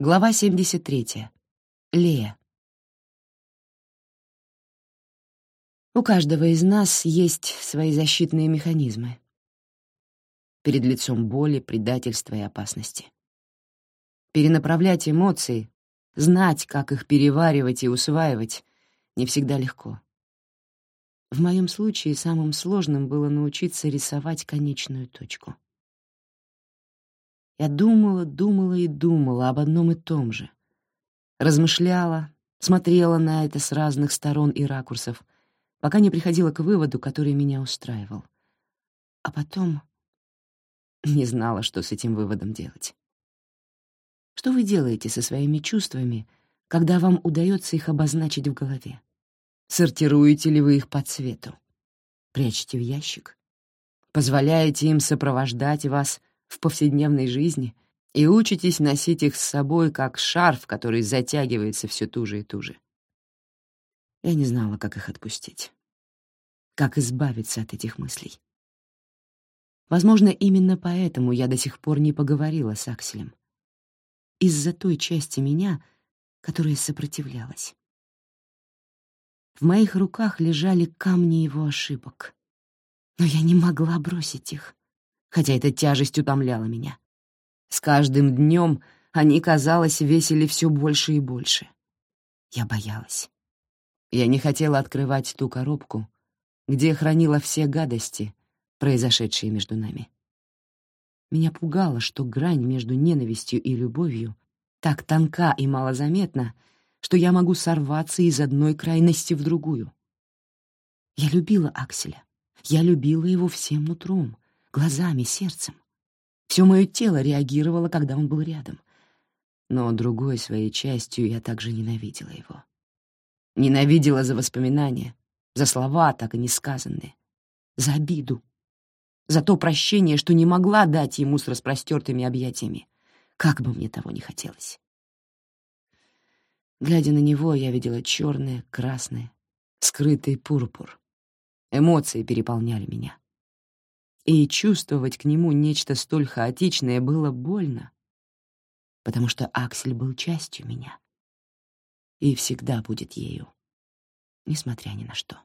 Глава 73. Лея. У каждого из нас есть свои защитные механизмы перед лицом боли, предательства и опасности. Перенаправлять эмоции, знать, как их переваривать и усваивать, не всегда легко. В моем случае самым сложным было научиться рисовать конечную точку — я думала, думала и думала об одном и том же. Размышляла, смотрела на это с разных сторон и ракурсов, пока не приходила к выводу, который меня устраивал. А потом не знала, что с этим выводом делать. Что вы делаете со своими чувствами, когда вам удается их обозначить в голове? Сортируете ли вы их по цвету? Прячете в ящик? Позволяете им сопровождать вас в повседневной жизни и учитесь носить их с собой, как шарф, который затягивается все туже и туже. Я не знала, как их отпустить, как избавиться от этих мыслей. Возможно, именно поэтому я до сих пор не поговорила с Акселем. Из-за той части меня, которая сопротивлялась. В моих руках лежали камни его ошибок, но я не могла бросить их хотя эта тяжесть утомляла меня. С каждым днем они, казалось, весили все больше и больше. Я боялась. Я не хотела открывать ту коробку, где хранила все гадости, произошедшие между нами. Меня пугало, что грань между ненавистью и любовью так тонка и малозаметна, что я могу сорваться из одной крайности в другую. Я любила Акселя. Я любила его всем нутром, глазами, сердцем. Все мое тело реагировало, когда он был рядом. Но другой своей частью я также ненавидела его. Ненавидела за воспоминания, за слова, так и не сказанные, за обиду, за то прощение, что не могла дать ему с распростертыми объятиями, как бы мне того не хотелось. Глядя на него, я видела черное, красное, скрытый пурпур. Эмоции переполняли меня и чувствовать к нему нечто столь хаотичное было больно, потому что Аксель был частью меня и всегда будет ею, несмотря ни на что.